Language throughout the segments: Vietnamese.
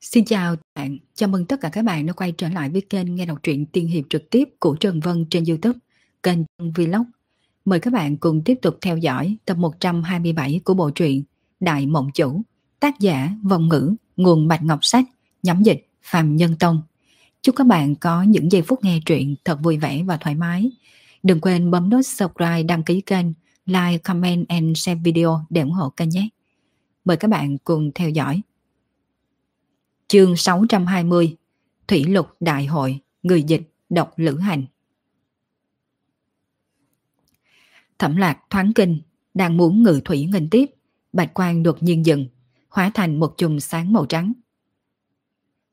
Xin chào bạn, chào mừng tất cả các bạn đã quay trở lại với kênh nghe đọc truyện tiên hiệp trực tiếp của Trần Vân trên Youtube, kênh Vlog. Mời các bạn cùng tiếp tục theo dõi tập 127 của bộ truyện Đại Mộng Chủ, tác giả Vong Ngữ, nguồn Bạch Ngọc Sách, nhóm dịch Phạm Nhân Tông. Chúc các bạn có những giây phút nghe truyện thật vui vẻ và thoải mái. Đừng quên bấm nút subscribe, đăng ký kênh, like, comment and share video để ủng hộ kênh nhé. Mời các bạn cùng theo dõi. Chương 620 Thủy lục đại hội Người dịch độc lữ hành. Thẩm lạc thoáng kinh Đang muốn ngự thủy nghênh tiếp Bạch quang đột nhiên dừng Hóa thành một chùm sáng màu trắng.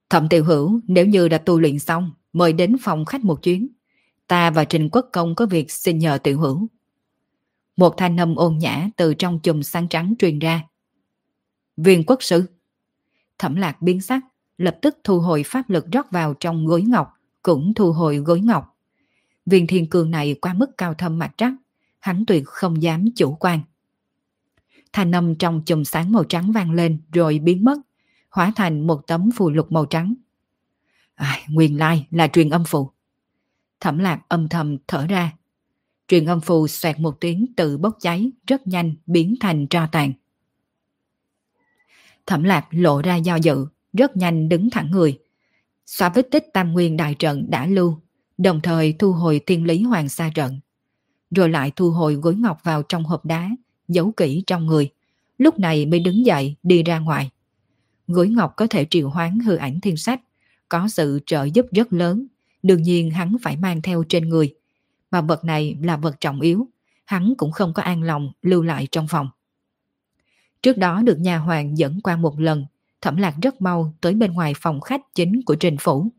Thẩm tiểu hữu Nếu như đã tu luyện xong Mời đến phòng khách một chuyến. Ta và Trình Quốc Công có việc xin nhờ tiểu hữu. Một thanh âm ôn nhã Từ trong chùm sáng trắng truyền ra. Viên quốc sư. Thẩm lạc biến sắc, lập tức thu hồi pháp lực rót vào trong gối ngọc, cũng thu hồi gối ngọc. Viên thiên cương này quá mức cao thâm mặt trắc, hắn tuyệt không dám chủ quan. Thanh âm trong chùm sáng màu trắng vang lên rồi biến mất, hóa thành một tấm phù lục màu trắng. À, nguyên lai là truyền âm phù. Thẩm lạc âm thầm thở ra. Truyền âm phù xoẹt một tiếng tự bốc cháy rất nhanh biến thành tro tàn. Thẩm lạc lộ ra do dự, rất nhanh đứng thẳng người. Xóa vết tích tam nguyên đại trận đã lưu, đồng thời thu hồi thiên lý hoàng sa trận. Rồi lại thu hồi gối ngọc vào trong hộp đá, giấu kỹ trong người. Lúc này mới đứng dậy đi ra ngoài. Gối ngọc có thể triệu hoán hư ảnh thiên sách, có sự trợ giúp rất lớn. Đương nhiên hắn phải mang theo trên người. Mà vật này là vật trọng yếu, hắn cũng không có an lòng lưu lại trong phòng. Trước đó được nhà hoàng dẫn qua một lần, thẩm lạc rất mau tới bên ngoài phòng khách chính của trình phủ.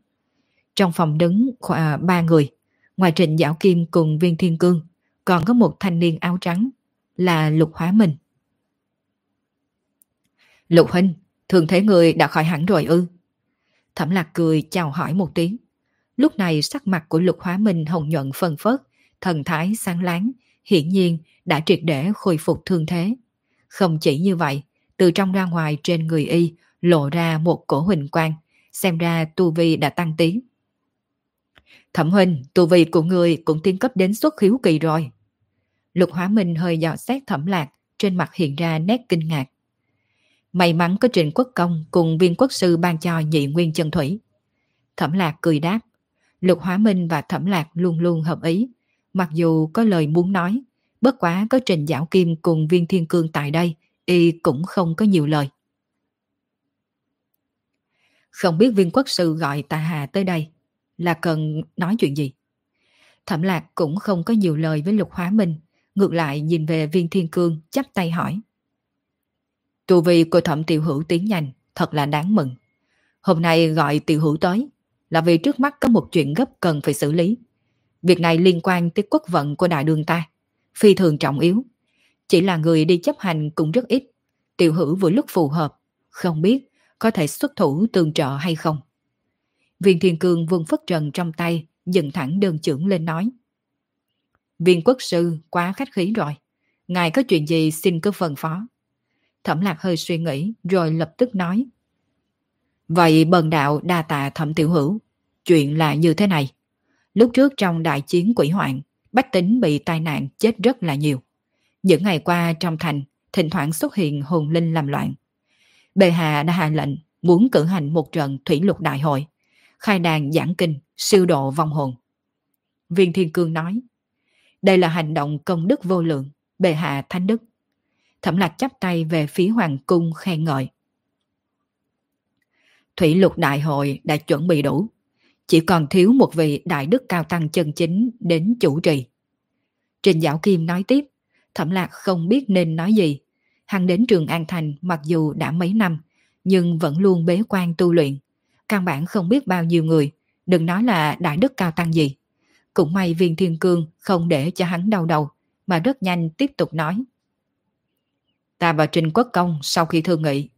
Trong phòng đứng khoảng à, ba người, ngoài trình Giảo Kim cùng viên thiên cương, còn có một thanh niên áo trắng, là Lục Hóa Minh. Lục Huynh, thường thế người đã khỏi hẳn rồi ư? Thẩm lạc cười chào hỏi một tiếng. Lúc này sắc mặt của Lục Hóa Minh hồng nhuận phân phớt, thần thái sáng láng, hiển nhiên đã triệt để khôi phục thương thế. Không chỉ như vậy, từ trong ra ngoài trên người y lộ ra một cổ huỳnh quang, xem ra tu vi đã tăng tiến. Thẩm huynh, tu vi của người cũng tiến cấp đến xuất khiếu kỳ rồi. Lục Hóa Minh hơi dò xét thẩm lạc, trên mặt hiện ra nét kinh ngạc. May mắn có trình quốc công cùng viên quốc sư ban cho nhị nguyên chân thủy. Thẩm lạc cười đáp. Lục Hóa Minh và Thẩm lạc luôn luôn hợp ý. Mặc dù có lời muốn nói, Bất quá có Trình Giảo Kim cùng viên thiên cương tại đây, y cũng không có nhiều lời. Không biết viên quốc sư gọi Tà Hà tới đây là cần nói chuyện gì? Thẩm lạc cũng không có nhiều lời với Lục Hóa Minh, ngược lại nhìn về viên thiên cương chắp tay hỏi. Tu vi của thẩm tiểu hữu tiến nhanh, thật là đáng mừng. Hôm nay gọi tiểu hữu tới là vì trước mắt có một chuyện gấp cần phải xử lý. Việc này liên quan tới quốc vận của đại đường ta phi thường trọng yếu. Chỉ là người đi chấp hành cũng rất ít. Tiểu hữu vừa lúc phù hợp, không biết có thể xuất thủ tương trợ hay không. Viên Thiên Cương vương phất trần trong tay, dựng thẳng đơn trưởng lên nói. Viên quốc sư quá khách khí rồi. Ngài có chuyện gì xin cứ phân phó. Thẩm lạc hơi suy nghĩ rồi lập tức nói. Vậy bần đạo đa tạ thẩm tiểu hữu. Chuyện là như thế này. Lúc trước trong đại chiến quỷ hoạn, bách tính bị tai nạn chết rất là nhiều. Những ngày qua trong thành, thỉnh thoảng xuất hiện hồn linh làm loạn. Bệ hạ đã hạ lệnh muốn cử hành một trận thủy lục đại hội, khai đàn giảng kinh, siêu độ vong hồn. Viên Thiên Cương nói, đây là hành động công đức vô lượng, bệ hạ thánh đức. Thẩm lạc chắp tay về phía hoàng cung khen ngợi. Thủy lục đại hội đã chuẩn bị đủ, chỉ còn thiếu một vị đại đức cao tăng chân chính đến chủ trì. Trình Giảo Kim nói tiếp, Thẩm Lạc không biết nên nói gì. Hắn đến trường An Thành mặc dù đã mấy năm, nhưng vẫn luôn bế quan tu luyện. Căn bản không biết bao nhiêu người, đừng nói là đại đức cao tăng gì. Cũng may viên thiên cương không để cho hắn đau đầu, mà rất nhanh tiếp tục nói. Ta và Trình Quốc Công sau khi thương nghị,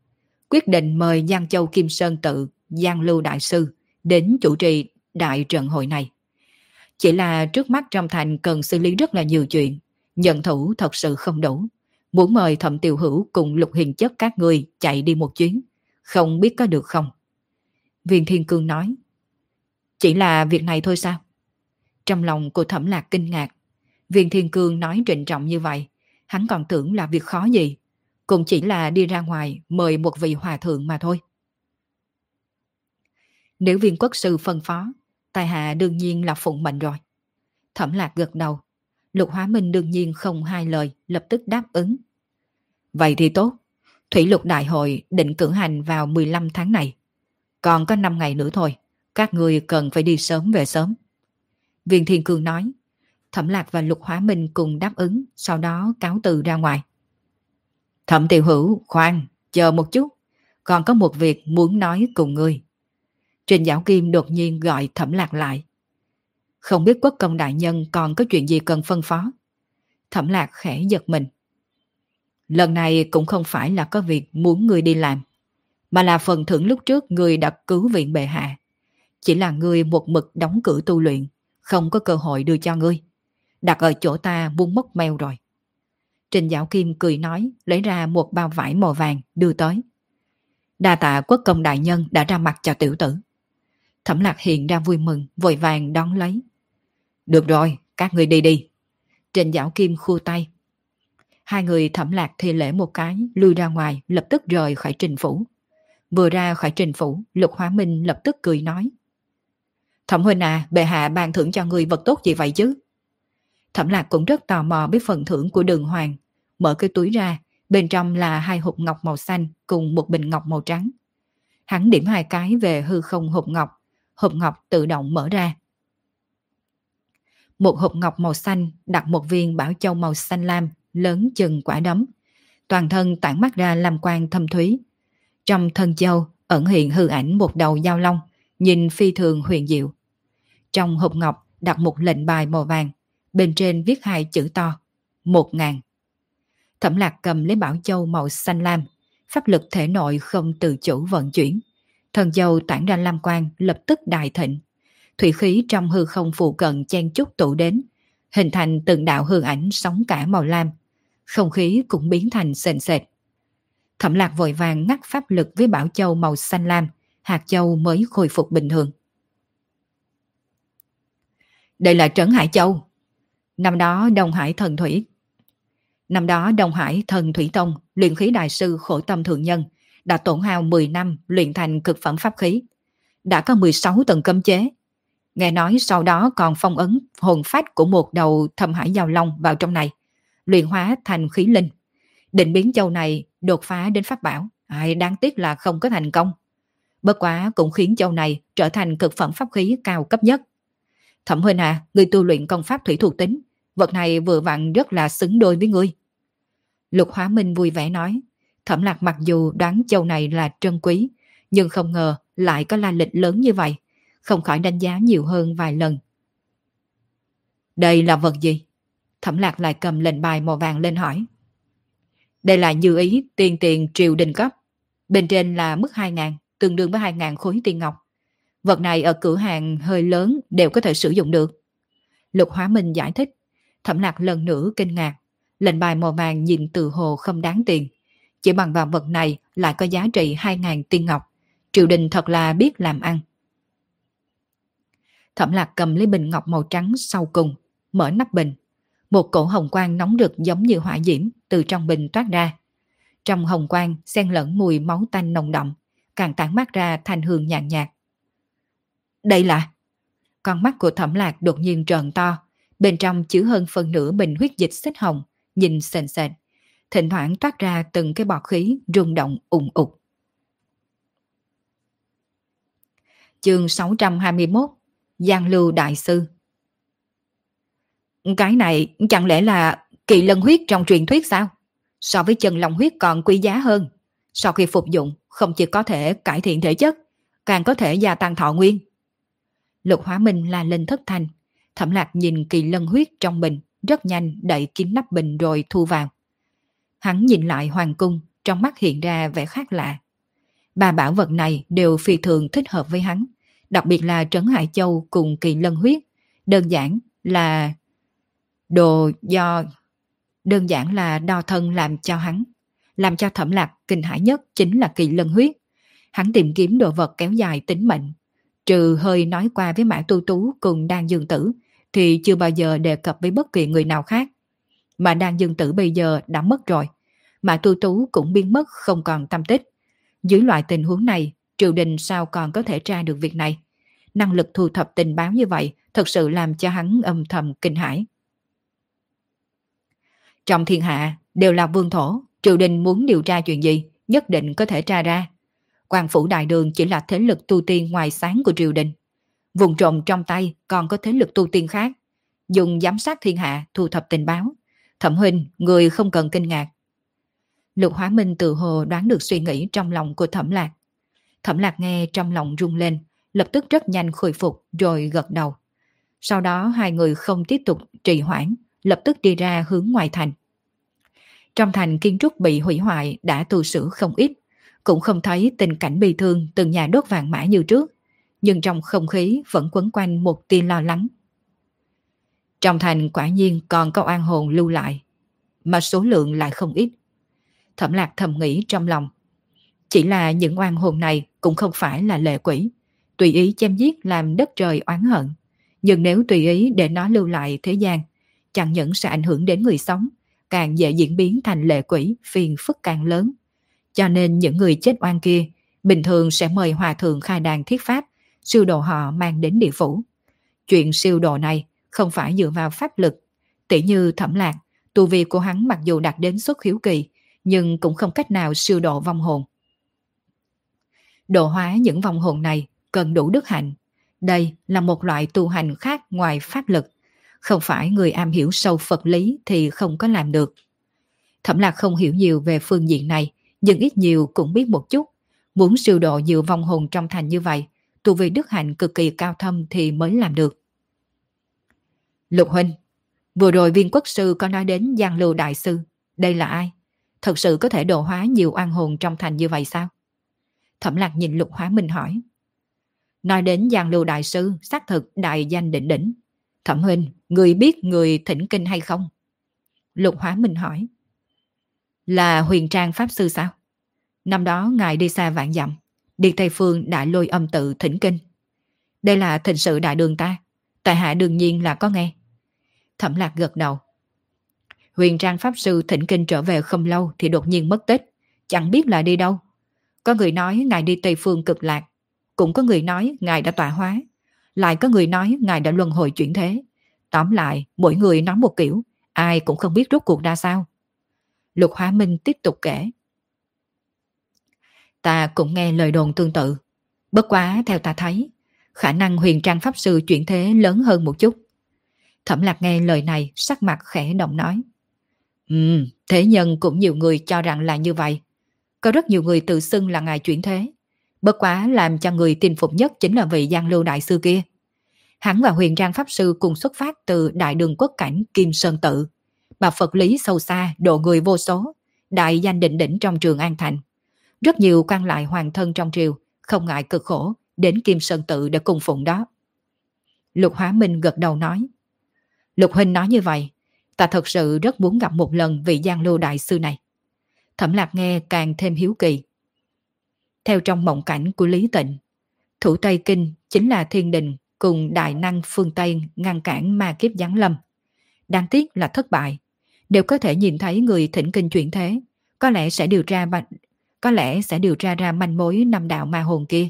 quyết định mời Giang Châu Kim Sơn tự, Giang Lưu Đại Sư đến chủ trì đại trận hội này. Chỉ là trước mắt trong thành cần xử lý rất là nhiều chuyện, nhận thủ thật sự không đủ. Muốn mời thẩm tiểu hữu cùng lục hình chất các người chạy đi một chuyến, không biết có được không? Viên Thiên Cương nói. Chỉ là việc này thôi sao? Trong lòng của thẩm lạc kinh ngạc. Viên Thiên Cương nói trịnh trọng như vậy. Hắn còn tưởng là việc khó gì. Cũng chỉ là đi ra ngoài mời một vị hòa thượng mà thôi. Nếu viên quốc sư phân phó, tài hạ đương nhiên là phụng mệnh rồi. Thẩm lạc gật đầu. Lục Hóa Minh đương nhiên không hai lời, lập tức đáp ứng. Vậy thì tốt. Thủy lục đại hội định cử hành vào 15 tháng này. Còn có 5 ngày nữa thôi. Các người cần phải đi sớm về sớm. Viên Thiên Cương nói. Thẩm Lạc và Lục Hóa Minh cùng đáp ứng, sau đó cáo từ ra ngoài. Thẩm Tiểu Hữu, khoan, chờ một chút. Còn có một việc muốn nói cùng ngươi. Trình Giảo Kim đột nhiên gọi Thẩm Lạc lại. Không biết quốc công đại nhân còn có chuyện gì cần phân phó. Thẩm Lạc khẽ giật mình. Lần này cũng không phải là có việc muốn người đi làm, mà là phần thưởng lúc trước người đã cứu viện bệ hạ. Chỉ là người một mực đóng cửa tu luyện, không có cơ hội đưa cho ngươi. Đặt ở chỗ ta buông mất mèo rồi. Trình Dạo Kim cười nói, lấy ra một bao vải màu vàng đưa tới. Đa tạ quốc công đại nhân đã ra mặt cho tiểu tử. Thẩm lạc hiện ra vui mừng, vội vàng đón lấy. Được rồi, các người đi đi. Trình Dạo Kim khu tay. Hai người thẩm lạc thi lễ một cái, lui ra ngoài, lập tức rời khỏi trình phủ. Vừa ra khỏi trình phủ, Lục Hóa Minh lập tức cười nói. Thẩm huynh à, bệ hạ ban thưởng cho người vật tốt gì vậy chứ? Thẩm lạc cũng rất tò mò biết phần thưởng của đường hoàng. Mở cái túi ra, bên trong là hai hộp ngọc màu xanh cùng một bình ngọc màu trắng. Hắn điểm hai cái về hư không hộp ngọc, hộp ngọc tự động mở ra. Một hộp ngọc màu xanh đặt một viên bảo châu màu xanh lam lớn chừng quả đấm. Toàn thân tản mắt ra làm quang thâm thúy. Trong thân châu ẩn hiện hư ảnh một đầu dao long, nhìn phi thường huyền diệu. Trong hộp ngọc đặt một lệnh bài màu vàng, bên trên viết hai chữ to, một ngàn. Thẩm lạc cầm lấy bảo châu màu xanh lam, pháp lực thể nội không tự chủ vận chuyển. Thần châu tản ra lam quang lập tức đại thịnh. Thủy khí trong hư không phụ cận chen chút tụ đến, hình thành từng đạo hương ảnh sóng cả màu lam. Không khí cũng biến thành sền sệt. Thẩm lạc vội vàng ngắt pháp lực với bảo châu màu xanh lam, hạt châu mới khôi phục bình thường. Đây là Trấn Hải Châu. Năm đó Đông Hải Thần Thủy Năm đó Đông Hải Thần Thủy Tông, luyện khí đại sư khổ tâm thượng nhân, đã tổn hao 10 năm luyện thành cực phẩm pháp khí. Đã có 16 tầng cấm chế. Nghe nói sau đó còn phong ấn hồn phách của một đầu thâm hải giao long vào trong này, luyện hóa thành khí linh. Định biến châu này đột phá đến pháp bảo, ai đáng tiếc là không có thành công. Bất quá cũng khiến châu này trở thành cực phẩm pháp khí cao cấp nhất. Thẩm Huynh à, người tu luyện công pháp thủy thuộc tính, vật này vừa vặn rất là xứng đôi với ngươi. Lục Hóa Minh vui vẻ nói, Thẩm Lạc mặc dù đoán châu này là trân quý, nhưng không ngờ lại có la lịch lớn như vậy, không khỏi đánh giá nhiều hơn vài lần. Đây là vật gì? Thẩm Lạc lại cầm lệnh bài màu vàng lên hỏi. Đây là như ý tiền tiền triều đình cấp. Bên trên là mức 2.000, tương đương với 2.000 khối tiền ngọc. Vật này ở cửa hàng hơi lớn đều có thể sử dụng được. Lục Hóa Minh giải thích. Thẩm Lạc lần nữa kinh ngạc. Lệnh bài màu vàng nhìn từ hồ không đáng tiền. Chỉ bằng vào vật này lại có giá trị 2.000 tiên ngọc. Triều đình thật là biết làm ăn. Thẩm Lạc cầm lấy bình ngọc màu trắng sau cùng, mở nắp bình. Một cổ hồng quang nóng rực giống như hỏa diễm từ trong bình toát ra. Trong hồng quang xen lẫn mùi máu tanh nồng đậm, càng tản mát ra thanh hương nhàn nhạt, Đây là... Con mắt của thẩm lạc đột nhiên trợn to, bên trong chứa hơn phần nửa bình huyết dịch xích hồng, nhìn sền sệt. Thỉnh thoảng toát ra từng cái bọt khí rung động ủng ục. Chương 621 Giang Lưu Đại Sư Cái này chẳng lẽ là kỳ lân huyết trong truyền thuyết sao? So với chân long huyết còn quý giá hơn. Sau khi phục dụng, không chỉ có thể cải thiện thể chất, càng có thể gia tăng thọ nguyên. Lục hóa minh là lên thất thành. Thẩm lạc nhìn kỳ lân huyết trong bình, rất nhanh đẩy kín nắp bình rồi thu vào. Hắn nhìn lại hoàng cung, trong mắt hiện ra vẻ khác lạ. Ba bảo vật này đều phi thường thích hợp với hắn, đặc biệt là Trấn Hải Châu cùng kỳ lân huyết, đơn giản là đồ do đơn giản là đo thân làm cho hắn. Làm cho thẩm lạc kinh hãi nhất chính là kỳ lân huyết. Hắn tìm kiếm đồ vật kéo dài tính mệnh. Trừ hơi nói qua với Mã Tu Tú cùng đan dương tử, thì chưa bao giờ đề cập với bất kỳ người nào khác. Mà đan dương tử bây giờ đã mất rồi. Mã Tu Tú cũng biến mất không còn tâm tích. Dưới loại tình huống này, triều đình sao còn có thể tra được việc này? Năng lực thu thập tình báo như vậy thật sự làm cho hắn âm thầm kinh hãi. Trong thiên hạ đều là vương thổ, triều đình muốn điều tra chuyện gì, nhất định có thể tra ra. Quan phủ đại đường chỉ là thế lực tu tiên ngoài sáng của triều đình. Vùng trộm trong tay còn có thế lực tu tiên khác. Dùng giám sát thiên hạ thu thập tình báo. Thẩm huynh, người không cần kinh ngạc. Lục Hóa Minh tự hồ đoán được suy nghĩ trong lòng của Thẩm Lạc. Thẩm Lạc nghe trong lòng rung lên, lập tức rất nhanh khôi phục rồi gật đầu. Sau đó hai người không tiếp tục trì hoãn, lập tức đi ra hướng ngoài thành. Trong thành kiến trúc bị hủy hoại đã tu sửa không ít, cũng không thấy tình cảnh bị thương từng nhà đốt vàng mã như trước, nhưng trong không khí vẫn quấn quanh một tia lo lắng. Trong thành quả nhiên còn có oan hồn lưu lại, mà số lượng lại không ít. Thẩm lạc thầm nghĩ trong lòng. Chỉ là những oan hồn này cũng không phải là lệ quỷ, tùy ý chém giết làm đất trời oán hận. Nhưng nếu tùy ý để nó lưu lại thế gian, chẳng những sẽ ảnh hưởng đến người sống, càng dễ diễn biến thành lệ quỷ, phiền phức càng lớn. Cho nên những người chết oan kia bình thường sẽ mời hòa thượng khai đàn thiết pháp, siêu độ họ mang đến địa phủ. Chuyện siêu độ này không phải dựa vào pháp lực. Tỷ như thẩm lạc, tu vi của hắn mặc dù đạt đến xuất hiếu kỳ, nhưng cũng không cách nào siêu độ vong hồn. Độ hóa những vong hồn này cần đủ đức hạnh. Đây là một loại tu hành khác ngoài pháp lực. Không phải người am hiểu sâu Phật lý thì không có làm được. Thẩm lạc không hiểu nhiều về phương diện này, nhưng ít nhiều cũng biết một chút. Muốn siêu độ nhiều vong hồn trong thành như vậy, tu vi đức hạnh cực kỳ cao thâm thì mới làm được. Lục Huynh, vừa rồi viên quốc sư có nói đến Giang Lưu Đại Sư. Đây là ai? Thật sự có thể độ hóa nhiều oan hồn trong thành như vậy sao? Thẩm lạc nhìn Lục Hóa Minh hỏi. Nói đến Giang Lưu Đại Sư, xác thực đại danh đỉnh đỉnh. Thẩm Huynh, người biết người thỉnh kinh hay không? Lục Hóa Minh hỏi. Là huyền trang Pháp Sư sao? Năm đó ngài đi xa vạn dặm, đi Tây Phương đã lôi âm tự thỉnh kinh. Đây là thịnh sự đại đường ta, tại hạ đương nhiên là có nghe. Thẩm lạc gật đầu. Huyền trang Pháp Sư thỉnh kinh trở về không lâu thì đột nhiên mất tích, chẳng biết là đi đâu. Có người nói ngài đi Tây Phương cực lạc, cũng có người nói ngài đã tọa hóa, lại có người nói ngài đã luân hồi chuyển thế. Tóm lại, mỗi người nói một kiểu, ai cũng không biết rốt cuộc ra sao. Lục Hóa Minh tiếp tục kể. Ta cũng nghe lời đồn tương tự. Bất quá theo ta thấy, khả năng huyền trang pháp sư chuyển thế lớn hơn một chút. Thẩm lạc nghe lời này sắc mặt khẽ động nói. Ừ, thế nhân cũng nhiều người cho rằng là như vậy. Có rất nhiều người tự xưng là ngài chuyển thế. Bất quá làm cho người tin phục nhất chính là vị Giang Lưu Đại Sư kia. Hắn và huyền trang pháp sư cùng xuất phát từ đại đường quốc cảnh Kim Sơn Tự bà Phật lý sâu xa, độ người vô số, đại danh định đỉnh trong trường An Thành. Rất nhiều quan lại hoàng thân trong triều, không ngại cực khổ, đến Kim Sơn Tự để cùng phụng đó. Lục Hóa Minh gật đầu nói, Lục Huynh nói như vậy, ta thật sự rất muốn gặp một lần vị Giang Lưu Đại Sư này. Thẩm Lạc nghe càng thêm hiếu kỳ. Theo trong mộng cảnh của Lý Tịnh, Thủ Tây Kinh chính là thiên đình cùng đại năng phương Tây ngăn cản ma kiếp giáng lâm. Đáng tiếc là thất bại, đều có thể nhìn thấy người thỉnh kinh chuyển thế, có lẽ sẽ điều tra có lẽ sẽ điều tra ra manh mối năm đạo ma hồn kia.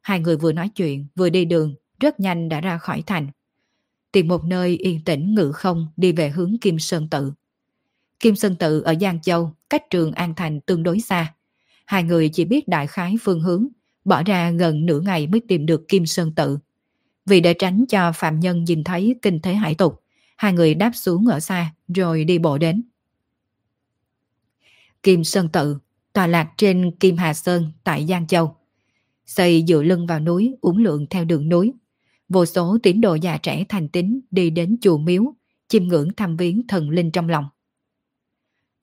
Hai người vừa nói chuyện, vừa đi đường, rất nhanh đã ra khỏi thành. Tìm một nơi yên tĩnh ngự không đi về hướng Kim Sơn Tự. Kim Sơn Tự ở Giang Châu, cách trường An Thành tương đối xa. Hai người chỉ biết đại khái phương hướng, bỏ ra gần nửa ngày mới tìm được Kim Sơn Tự. Vì để tránh cho phạm nhân nhìn thấy kinh thế hải tục, Hai người đáp xuống ở xa rồi đi bộ đến. Kim Sơn Tự tòa lạc trên Kim Hà Sơn tại Giang Châu. Xây dựa lưng vào núi, uống lượng theo đường núi. Vô số tín đồ già trẻ thành tín đi đến chùa miếu, chiêm ngưỡng thăm viếng thần linh trong lòng.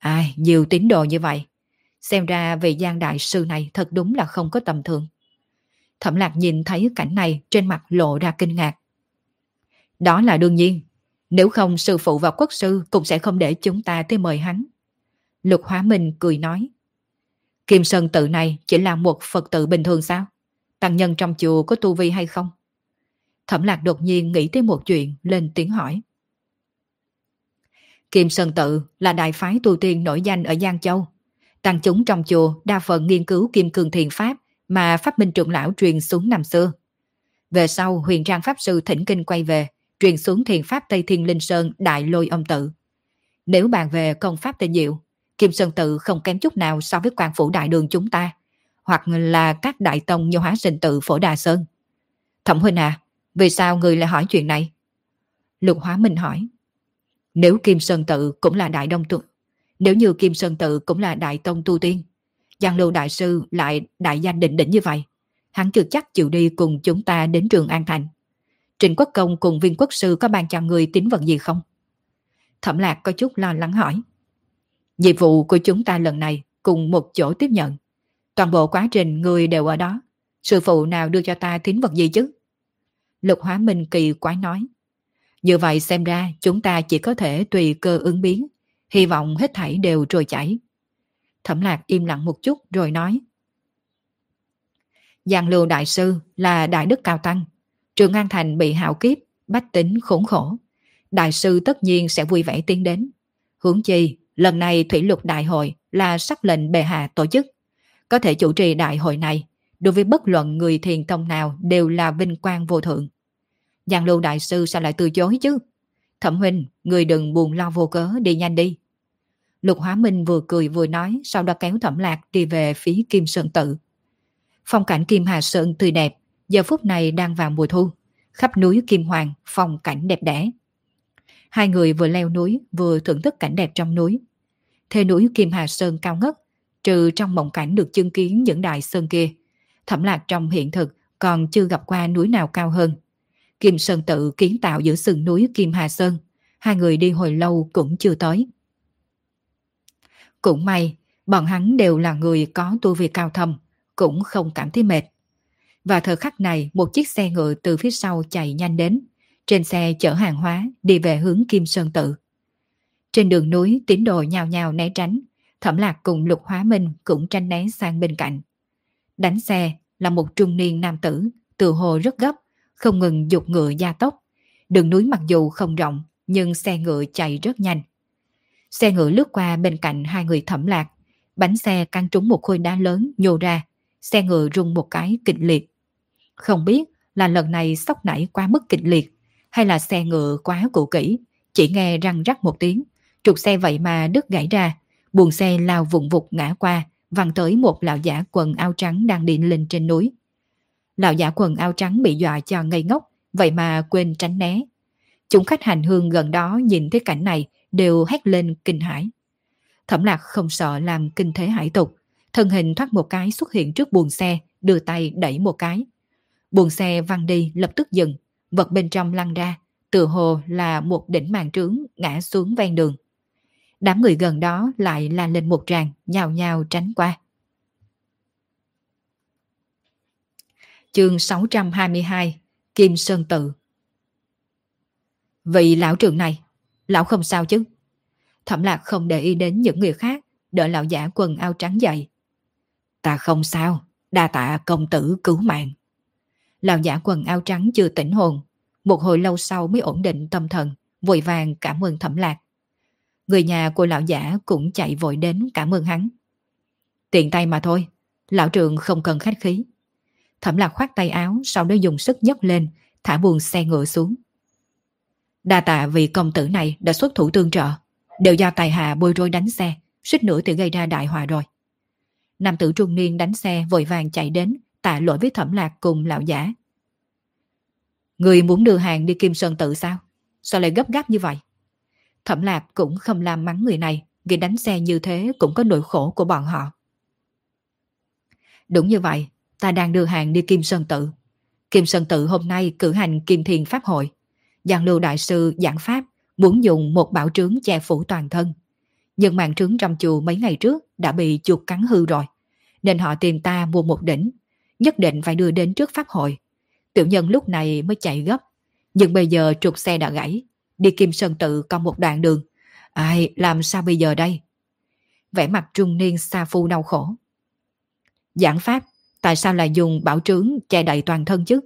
Ai, nhiều tín đồ như vậy. Xem ra vị gian Đại Sư này thật đúng là không có tầm thường. Thẩm lạc nhìn thấy cảnh này trên mặt lộ ra kinh ngạc. Đó là đương nhiên, nếu không sư phụ và quốc sư cũng sẽ không để chúng ta tới mời hắn. Lục Hóa Minh cười nói. Kim Sơn tự này chỉ là một Phật tự bình thường sao? Tăng nhân trong chùa có tu vi hay không? Thẩm lạc đột nhiên nghĩ tới một chuyện, lên tiếng hỏi. Kim Sơn Tự là đại phái tu tiên nổi danh ở Giang Châu. Tăng chúng trong chùa đa phần nghiên cứu kim cương thiền pháp mà Pháp Minh trưởng lão truyền xuống năm xưa. Về sau huyền trang Pháp Sư thỉnh kinh quay về, truyền xuống thiền pháp Tây Thiên Linh Sơn Đại Lôi Âm Tự. Nếu bàn về công pháp tên diệu, Kim Sơn Tự không kém chút nào so với quan phủ đại đường chúng ta, hoặc là các đại tông như hóa sinh tự phổ Đà Sơn. Thẩm Huynh à, vì sao người lại hỏi chuyện này? Lục Hóa Minh hỏi. Nếu Kim Sơn Tự cũng là đại đông tu, nếu như Kim Sơn Tự cũng là đại tông tu tiên, Giang Lưu Đại Sư lại đại danh định đỉnh như vậy, hắn chưa chắc chịu đi cùng chúng ta đến trường An Thành. Trịnh Quốc Công cùng viên quốc sư có ban cho người tín vật gì không? Thẩm Lạc có chút lo lắng hỏi. Nhiệm vụ của chúng ta lần này cùng một chỗ tiếp nhận. Toàn bộ quá trình người đều ở đó. Sư phụ nào đưa cho ta tín vật gì chứ? Lục Hóa Minh kỳ quái nói. Như vậy xem ra chúng ta chỉ có thể tùy cơ ứng biến. Hy vọng hết thảy đều trôi chảy. Thẩm Lạc im lặng một chút rồi nói. Giang Lưu Đại Sư là Đại Đức Cao Tăng. Trường An Thành bị hạo kiếp, bách tính khốn khổ. Đại sư tất nhiên sẽ vui vẻ tiến đến. Hướng chi, lần này Thủy Lục Đại hội là sắc lệnh bề hạ tổ chức. Có thể chủ trì đại hội này, đối với bất luận người thiền tông nào đều là vinh quang vô thượng. Giang Lưu Đại Sư sao lại từ chối chứ? Thẩm huynh, người đừng buồn lo vô cớ, đi nhanh đi. Lục Hóa Minh vừa cười vừa nói, sau đó kéo Thẩm Lạc đi về phía Kim Sơn Tự. Phong cảnh Kim Hà Sơn tươi đẹp, giờ phút này đang vào mùa thu. Khắp núi Kim Hoàng, phong cảnh đẹp đẽ. Hai người vừa leo núi, vừa thưởng thức cảnh đẹp trong núi. Thê núi Kim Hà Sơn cao ngất, trừ trong mộng cảnh được chứng kiến những đại sơn kia. Thẩm lạc trong hiện thực còn chưa gặp qua núi nào cao hơn. Kim Sơn tự kiến tạo giữa sườn núi Kim Hà Sơn. Hai người đi hồi lâu cũng chưa tới. Cũng may, bọn hắn đều là người có tu vi cao thâm, cũng không cảm thấy mệt. Và thời khắc này một chiếc xe ngựa từ phía sau chạy nhanh đến. Trên xe chở hàng hóa đi về hướng Kim Sơn Tự. Trên đường núi tín đồ nhào nhào né tránh. Thẩm lạc cùng Lục Hóa Minh cũng tranh né sang bên cạnh. Đánh xe là một trung niên nam tử, từ hồ rất gấp, không ngừng dục ngựa gia tốc. Đường núi mặc dù không rộng, nhưng xe ngựa chạy rất nhanh. Xe ngựa lướt qua bên cạnh hai người thẩm lạc. Bánh xe căng trúng một khối đá lớn nhô ra. Xe ngựa rung một cái kịch liệt. Không biết là lần này sóc nảy quá mức kịch liệt hay là xe ngựa quá cũ kỹ. Chỉ nghe răng rắc một tiếng. Trục xe vậy mà đứt gãy ra. Buồn xe lao vụng vụt ngã qua văng tới một lão giả quần áo trắng đang đi lên trên núi. Lão giả quần áo trắng bị dọa cho ngây ngốc, vậy mà quên tránh né. Chúng khách hành hương gần đó nhìn thấy cảnh này đều hét lên kinh hãi. Thẩm lạc không sợ làm kinh thế hải tục, thân hình thoát một cái xuất hiện trước buồng xe, đưa tay đẩy một cái. Buồng xe văng đi lập tức dừng, vật bên trong lăn ra, tự hồ là một đỉnh màn trướng ngã xuống ven đường. Đám người gần đó lại la lên một tràng, nhào nhào tránh qua. Chương 622 Kim Sơn Tự Vị lão trường này, lão không sao chứ? Thẩm lạc không để ý đến những người khác, đợi lão giả quần ao trắng dậy. Ta không sao, đa tạ công tử cứu mạng. Lão giả quần ao trắng chưa tỉnh hồn, một hồi lâu sau mới ổn định tâm thần, vội vàng cảm ơn thẩm lạc. Người nhà của lão giả cũng chạy vội đến cảm ơn hắn. Tiện tay mà thôi, lão trường không cần khách khí. Thẩm lạc khoát tay áo, sau đó dùng sức nhấc lên, thả buồn xe ngựa xuống. Đa tạ vì công tử này đã xuất thủ tương trợ, đều do tài hạ bôi rối đánh xe, suýt nữa thì gây ra đại họa rồi. Nam tử trung niên đánh xe vội vàng chạy đến, tạ lỗi với thẩm lạc cùng lão giả. Người muốn đưa hàng đi Kim Sơn tự sao? Sao lại gấp gáp như vậy? Thẩm lạc cũng không làm mắng người này, vì đánh xe như thế cũng có nỗi khổ của bọn họ. Đúng như vậy, ta đang đưa hàng đi Kim Sơn Tự. Kim Sơn Tự hôm nay cử hành Kim Thiền Pháp hội. Giang Lưu Đại Sư giảng Pháp muốn dùng một bảo trướng che phủ toàn thân. Nhưng mạng trướng trong chùa mấy ngày trước đã bị chuột cắn hư rồi. Nên họ tìm ta mua một đỉnh. Nhất định phải đưa đến trước Pháp hội. Tiểu nhân lúc này mới chạy gấp. Nhưng bây giờ trục xe đã gãy. Đi Kim Sơn Tự còn một đoạn đường. Ai, làm sao bây giờ đây? Vẻ mặt trung niên xa phu đau khổ. Giảng pháp, tại sao lại dùng bảo trướng che đậy toàn thân chứ?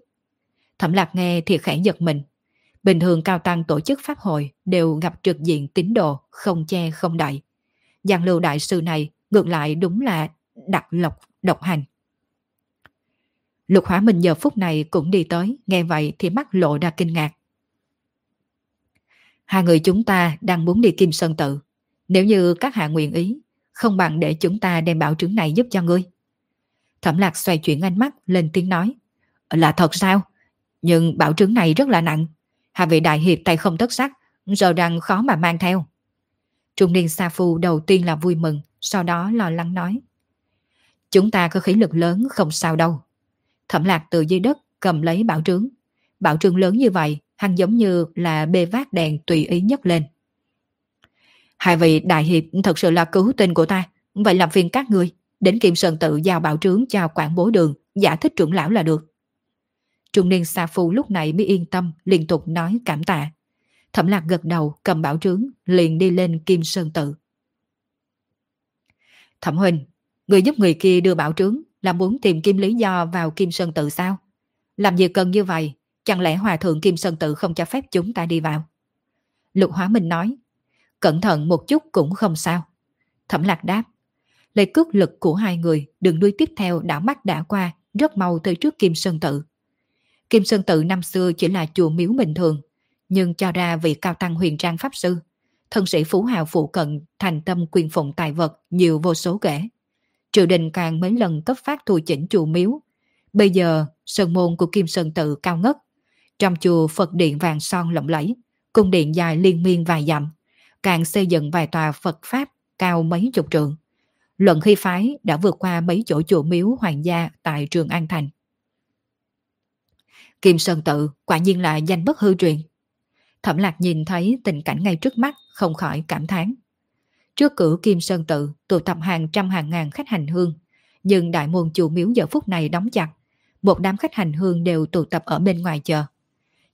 Thẩm lạc nghe thì khẽ giật mình. Bình thường cao tăng tổ chức pháp hội đều gặp trực diện tín đồ, không che không đậy. Giang lưu đại sư này ngược lại đúng là đặc lộc độc hành. Lục Hóa Minh giờ phút này cũng đi tới, nghe vậy thì mắt lộ ra kinh ngạc. Hai người chúng ta đang muốn đi Kim Sơn Tự. Nếu như các hạ nguyện ý, không bằng để chúng ta đem bảo trứng này giúp cho ngươi. Thẩm lạc xoay chuyển ánh mắt lên tiếng nói. Là thật sao? Nhưng bảo chứng này rất là nặng. Hai vị đại hiệp tay không tất sắc, giờ rằng khó mà mang theo. Trung niên Sa Phu đầu tiên là vui mừng, sau đó lo lắng nói. Chúng ta có khí lực lớn không sao đâu. Thẩm lạc từ dưới đất cầm lấy bảo trướng. Bảo trướng lớn như vậy, hắn giống như là bê vác đèn tùy ý nhấc lên. Hai vị đại hiệp thật sự là cứu tinh của ta. Vậy làm phiền các người đến Kim Sơn tự giao bảo trướng cho quản bố đường, giả thích trưởng lão là được. Trung niên Sa Phu lúc này mới yên tâm, liên tục nói cảm tạ. Thẩm lạc gật đầu, cầm bảo trướng, liền đi lên Kim Sơn tự. Thẩm huynh, người giúp người kia đưa bảo trướng là muốn tìm kim lý do vào Kim Sơn tự sao? Làm gì cần như vậy? Chẳng lẽ Hòa Thượng Kim Sơn tự không cho phép chúng ta đi vào? Lục Hóa Minh nói, cẩn thận một chút cũng không sao. Thẩm lạc đáp, lấy cước lực của hai người đường đuôi tiếp theo đã mắt đã qua, rất mau tới trước Kim Sơn tự. Kim Sơn tự năm xưa chỉ là chùa miếu bình thường, nhưng cho ra vị cao tăng huyền trang pháp sư. Thân sĩ Phú Hào phụ cận thành tâm quyền phụng tài vật nhiều vô số kể. Triều đình càng mấy lần cấp phát thu chỉnh chùa miếu. Bây giờ, sơn môn của Kim Sơn Tự cao ngất. Trong chùa Phật điện vàng son lộng lẫy, cung điện dài liên miên vài dặm, càng xây dựng vài tòa Phật Pháp cao mấy chục trượng. Luận khi phái đã vượt qua mấy chỗ chùa miếu hoàng gia tại trường An Thành. Kim Sơn Tự quả nhiên là danh bất hư truyền. Thẩm lạc nhìn thấy tình cảnh ngay trước mắt không khỏi cảm thán. Trước cửa Kim Sơn Tự tụ tập hàng trăm hàng ngàn khách hành hương, nhưng đại môn chùa miếu giờ phút này đóng chặt. Một đám khách hành hương đều tụ tập ở bên ngoài chờ.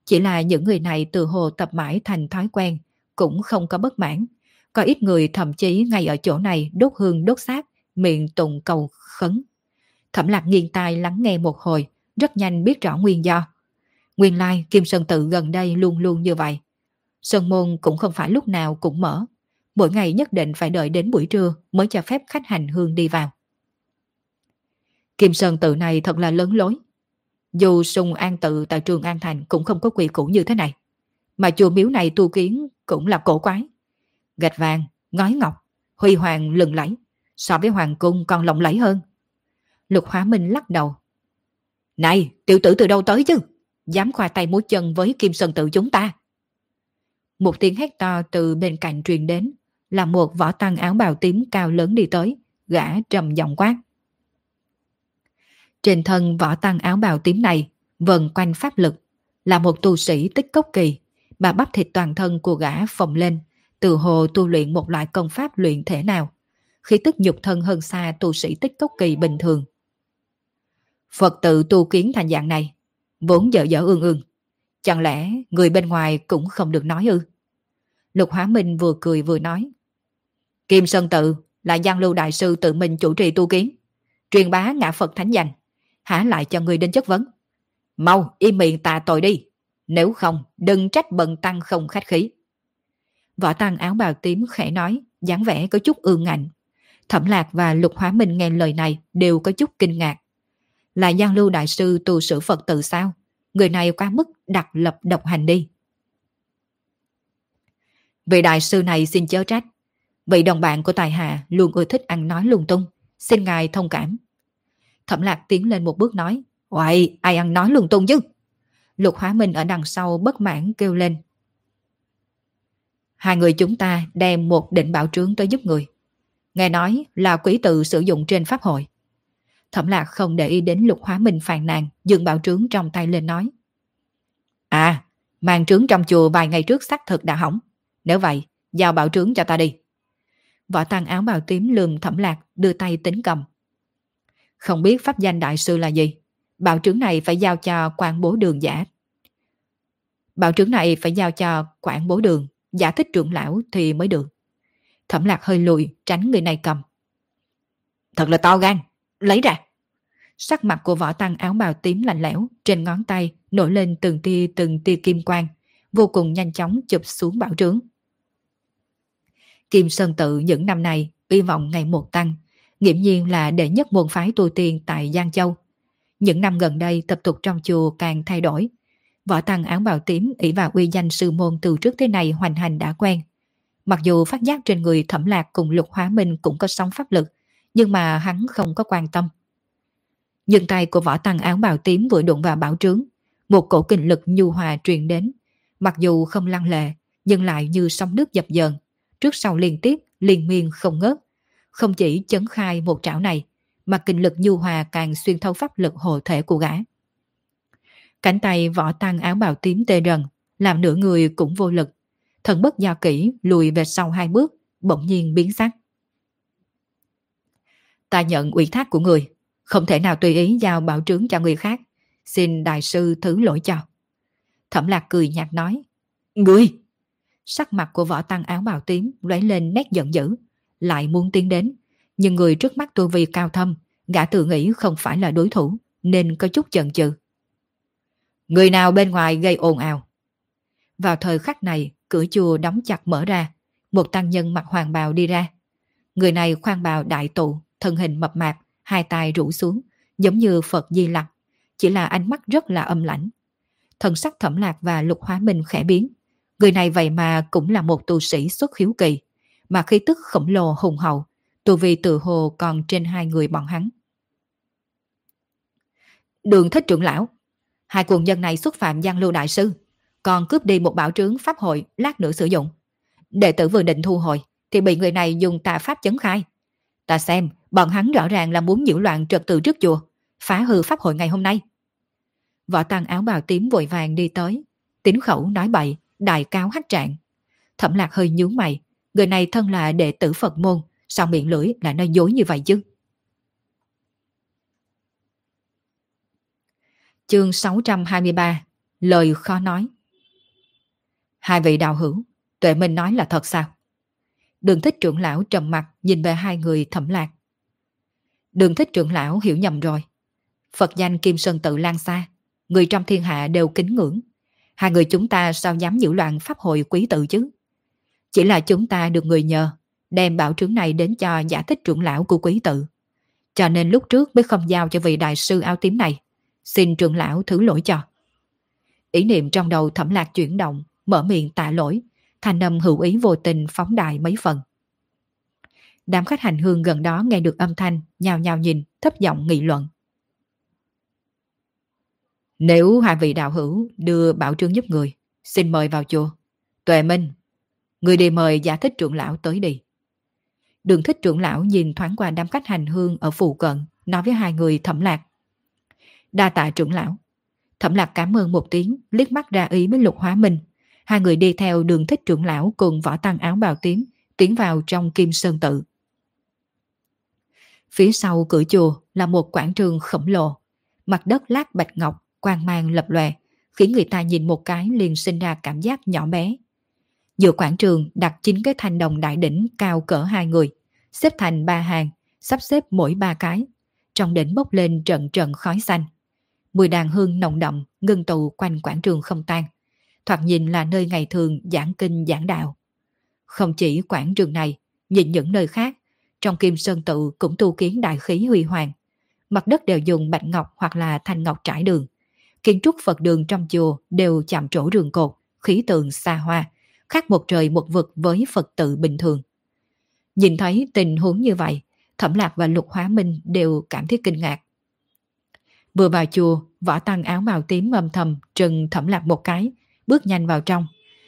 Chỉ là những người này từ hồ tập mãi thành thói quen, cũng không có bất mãn. Có ít người thậm chí ngay ở chỗ này đốt hương đốt xác, miệng tụng cầu khấn. Thẩm lạc nghiêng tai lắng nghe một hồi, rất nhanh biết rõ nguyên do. Nguyên lai Kim Sơn Tự gần đây luôn luôn như vậy. Sơn môn cũng không phải lúc nào cũng mở. Mỗi ngày nhất định phải đợi đến buổi trưa mới cho phép khách hành hương đi vào. Kim Sơn Tự này thật là lớn lối. Dù sùng an tự tại trường An Thành cũng không có quỷ cũ như thế này. Mà chùa miếu này tu kiến cũng là cổ quái. Gạch vàng, ngói ngọc, huy hoàng lừng lẫy, so với hoàng cung còn lộng lẫy hơn. Lục Hóa Minh lắc đầu. Này, tiểu tử từ đâu tới chứ? Dám khoa tay múa chân với Kim Sơn Tự chúng ta. Một tiếng hét to từ bên cạnh truyền đến, là một võ tăng áo bào tím cao lớn đi tới, gã trầm giọng quát. Trên thân võ tăng áo bào tím này vần quanh pháp lực, là một tu sĩ tích cốc kỳ, bà bắp thịt toàn thân của gã phồng lên, từ hồ tu luyện một loại công pháp luyện thể nào, khi tức nhục thân hơn xa tu sĩ tích cốc kỳ bình thường. Phật tự tu kiến thành dạng này, vốn dở dở ương ương. Chẳng lẽ người bên ngoài cũng không được nói ư? Lục Hóa Minh vừa cười vừa nói. Kim Sơn Tự là Giang Lưu Đại Sư tự mình chủ trì tu kiến, truyền bá ngã Phật thánh danh, hả lại cho người đến chất vấn. Mau im miệng tạ tội đi, nếu không đừng trách bận tăng không khách khí. Võ tăng áo bào tím khẽ nói, dáng vẻ có chút ương ngạnh. Thẩm Lạc và Lục Hóa Minh nghe lời này đều có chút kinh ngạc. Là Giang Lưu Đại Sư tu sử Phật tự sao? Người này quá mức đặc lập độc hành đi. Vị đại sư này xin chớ trách. Vị đồng bạn của Tài Hạ luôn ưa thích ăn nói lung tung. Xin ngài thông cảm. Thẩm lạc tiến lên một bước nói. Uầy, ai ăn nói lung tung chứ? Lục Hóa Minh ở đằng sau bất mãn kêu lên. Hai người chúng ta đem một định bảo trướng tới giúp người. Nghe nói là quý tự sử dụng trên pháp hội. Thẩm lạc không để ý đến lục hóa minh phàn nàn, dừng bảo trướng trong tay lên nói. À, màn trướng trong chùa vài ngày trước xác thực đã hỏng. Nếu vậy, giao bảo trướng cho ta đi. Võ tăng áo bào tím lườm thẩm lạc, đưa tay tính cầm. Không biết pháp danh đại sư là gì? Bảo trướng này phải giao cho quan bố đường giả. Bảo trướng này phải giao cho quản bố đường, giả thích trưởng lão thì mới được. Thẩm lạc hơi lùi, tránh người này cầm. Thật là to gan, lấy ra, Sắc mặt của võ tăng áo bào tím lạnh lẽo, trên ngón tay nổi lên từng tia từng tia kim quang, vô cùng nhanh chóng chụp xuống bảo trướng. Kim Sơn Tự những năm này uy vọng ngày một tăng, nghiễm nhiên là đệ nhất môn phái tu tiên tại Giang Châu. Những năm gần đây tập tục trong chùa càng thay đổi. Võ tăng áo bào tím ỷ vào uy danh sư môn từ trước thế này hoành hành đã quen. Mặc dù phát giác trên người thẩm lạc cùng lục hóa minh cũng có sóng pháp lực, nhưng mà hắn không có quan tâm. Nhưng tay của võ tăng áo bào tím vừa đụng vào bảo trướng, một cổ kinh lực nhu hòa truyền đến. Mặc dù không lăng lệ, nhưng lại như sóng nước dập dờn, trước sau liên tiếp, liên miên không ngớt. Không chỉ chấn khai một trảo này, mà kinh lực nhu hòa càng xuyên thấu pháp lực hộ thể của gã. Cánh tay võ tăng áo bào tím tê rần, làm nửa người cũng vô lực. Thần bất do kỹ lùi về sau hai bước, bỗng nhiên biến sắc. Ta nhận ủy thác của người, không thể nào tùy ý giao bảo trướng cho người khác. Xin đại sư thứ lỗi cho. Thẩm lạc cười nhạt nói. Ngươi! Sắc mặt của võ tăng áo bào tím lóe lên nét giận dữ, lại muốn tiến đến. Nhưng người trước mắt tu vi cao thâm, gã tự nghĩ không phải là đối thủ, nên có chút chần chừ. Người nào bên ngoài gây ồn ào? Vào thời khắc này, cửa chùa đóng chặt mở ra, một tăng nhân mặc hoàng bào đi ra. Người này khoan bào đại tụ, thân hình mập mạp, hai tay rũ xuống, giống như Phật Di Lặc, chỉ là ánh mắt rất là âm lãnh. Thần sắc thẩm lạc và lục hóa minh khẽ biến. Người này vậy mà cũng là một tu sĩ xuất khiếu kỳ, mà khí tức khổng lồ hùng hậu, tu vi tự hồ còn trên hai người bọn hắn. Đường thích trưởng lão, hai quần nhân này xúc phạm Giang Lưu Đại Sư, còn cướp đi một bảo trướng pháp hội lát nữa sử dụng. Đệ tử vừa định thu hồi, thì bị người này dùng tà pháp chấn khai. Ta xem, bọn hắn rõ ràng là muốn nhiễu loạn trật tự trước chùa, phá hư pháp hội ngày hôm nay. Võ tăng áo bào tím vội vàng đi tới, tín khẩu nói bậy, đại cáo hách trạng. Thẩm lạc hơi nhướng mày, người này thân là đệ tử Phật môn, sao miệng lưỡi lại nói dối như vậy chứ? Chương 623 Lời khó nói Hai vị đạo hữu, tuệ minh nói là thật sao? Đường thích trưởng lão trầm mặt nhìn về hai người thẩm lạc. Đường thích trưởng lão hiểu nhầm rồi. Phật danh Kim Sơn tự lan xa, người trong thiên hạ đều kính ngưỡng. Hai người chúng ta sao dám nhiễu loạn pháp hội quý tự chứ? Chỉ là chúng ta được người nhờ, đem bảo trướng này đến cho giả thích trưởng lão của quý tự. Cho nên lúc trước mới không giao cho vị đại sư áo tím này. Xin trưởng lão thứ lỗi cho. Ý niệm trong đầu thẩm lạc chuyển động, mở miệng tạ lỗi, thanh âm hữu ý vô tình phóng đại mấy phần. Đám khách hành hương gần đó nghe được âm thanh, nhào nhào nhìn, thấp giọng nghị luận. Nếu hai vị đạo hữu đưa bảo trương giúp người, xin mời vào chùa. Tuệ Minh, người đi mời giả thích trưởng lão tới đi. Đường thích trưởng lão nhìn thoáng qua đám khách hành hương ở phụ cận, nói với hai người thẩm lạc. Đa tạ trưởng lão. Thẩm lạc cảm ơn một tiếng, liếc mắt ra ý với lục hóa minh. Hai người đi theo đường thích trưởng lão cùng võ tăng áo bào tím, tiến vào trong kim sơn tự. Phía sau cửa chùa là một quảng trường khổng lồ. Mặt đất lát bạch ngọc, quang mang lập lòe, khiến người ta nhìn một cái liền sinh ra cảm giác nhỏ bé. Giữa quảng trường đặt chín cái thanh đồng đại đỉnh cao cỡ hai người, xếp thành ba hàng, sắp xếp mỗi ba cái. Trong đỉnh bốc lên trận trận khói xanh. Mùi đàn hương nồng đậm ngưng tụ quanh quảng trường không tan. Thoạt nhìn là nơi ngày thường giảng kinh giảng đạo. Không chỉ quảng trường này, nhìn những nơi khác, trong kim sơn tự cũng tu kiến đại khí huy hoàng. Mặt đất đều dùng bạch ngọc hoặc là thanh ngọc trải đường. Kiến trúc Phật đường trong chùa đều chạm trổ rường cột, khí tượng xa hoa, khác một trời một vực với Phật tự bình thường. Nhìn thấy tình huống như vậy, Thẩm Lạc và Lục Hóa Minh đều cảm thấy kinh ngạc. Vừa vào chùa, võ tăng áo bào tím âm thầm trừng Thẩm Lạc một cái, bước nhanh vào trong.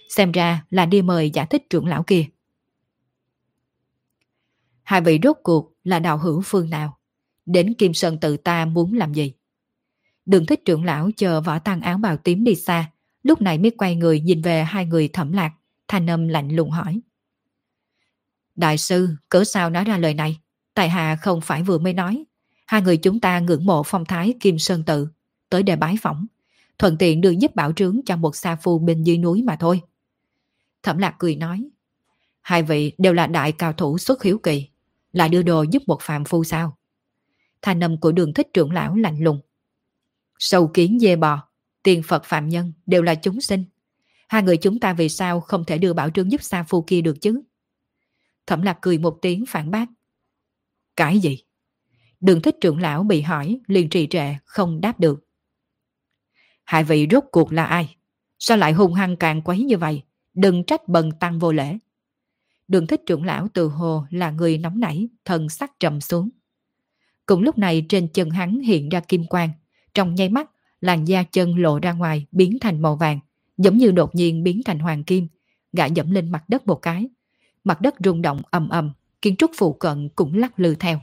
Xem ra là đi mời giả thích trưởng lão kia. Hai vị rốt cuộc là đạo hữu phương nào? Đến Kim Sơn tự ta muốn làm gì? Đường thích trưởng lão chờ võ tăng áo bào tím đi xa, lúc này mới quay người nhìn về hai người thẩm lạc, thanh âm lạnh lùng hỏi. Đại sư, cớ sao nói ra lời này? Tại hạ không phải vừa mới nói. Hai người chúng ta ngưỡng mộ phong thái Kim Sơn Tự, tới để bái phỏng. Thuận tiện đưa giúp bảo trướng cho một sa phu bên dưới núi mà thôi. Thẩm lạc cười nói. Hai vị đều là đại cao thủ xuất hiếu kỳ. Lại đưa đồ giúp một phàm phu sao? thanh âm của đường thích trưởng lão lạnh lùng. Sâu kiến dê bò, tiền Phật phạm nhân đều là chúng sinh. Hai người chúng ta vì sao không thể đưa bảo trương giúp Sa Phu kia được chứ? Thẩm lạc cười một tiếng phản bác. Cái gì? Đường thích trưởng lão bị hỏi liền trì trệ không đáp được. Hai vị rốt cuộc là ai? Sao lại hung hăng càng quấy như vậy? Đừng trách bần tăng vô lễ. Đường thích trưởng lão từ hồ là người nóng nảy, thần sắc trầm xuống. Cùng lúc này trên chân hắn hiện ra kim quang. Trong nháy mắt, làn da chân lộ ra ngoài biến thành màu vàng, giống như đột nhiên biến thành hoàng kim. Gã dẫm lên mặt đất một cái. Mặt đất rung động ầm ầm, kiến trúc phụ cận cũng lắc lư theo.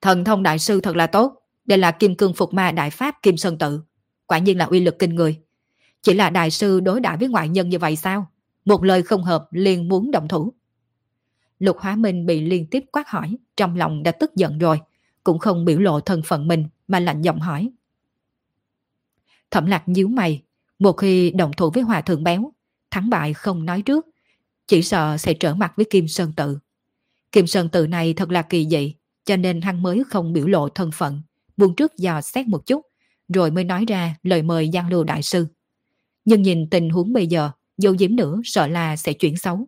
Thần thông đại sư thật là tốt. Đây là kim cương phục ma đại pháp Kim Sơn Tự. Quả nhiên là uy lực kinh người. Chỉ là đại sư đối đãi với ngoại nhân như vậy sao? Một lời không hợp liền muốn động thủ. Lục Hóa Minh bị liên tiếp quát hỏi, trong lòng đã tức giận rồi, cũng không biểu lộ thân phận mình mà lạnh giọng hỏi. Thẩm lạc nhíu mày, một khi động thủ với hòa thượng béo, thắng bại không nói trước, chỉ sợ sẽ trở mặt với Kim Sơn Tự. Kim Sơn Tự này thật là kỳ dị, cho nên hắn mới không biểu lộ thân phận, buông trước dò xét một chút, rồi mới nói ra lời mời Giang Lưu Đại Sư. Nhưng nhìn tình huống bây giờ, dâu diếm nữa sợ là sẽ chuyển xấu.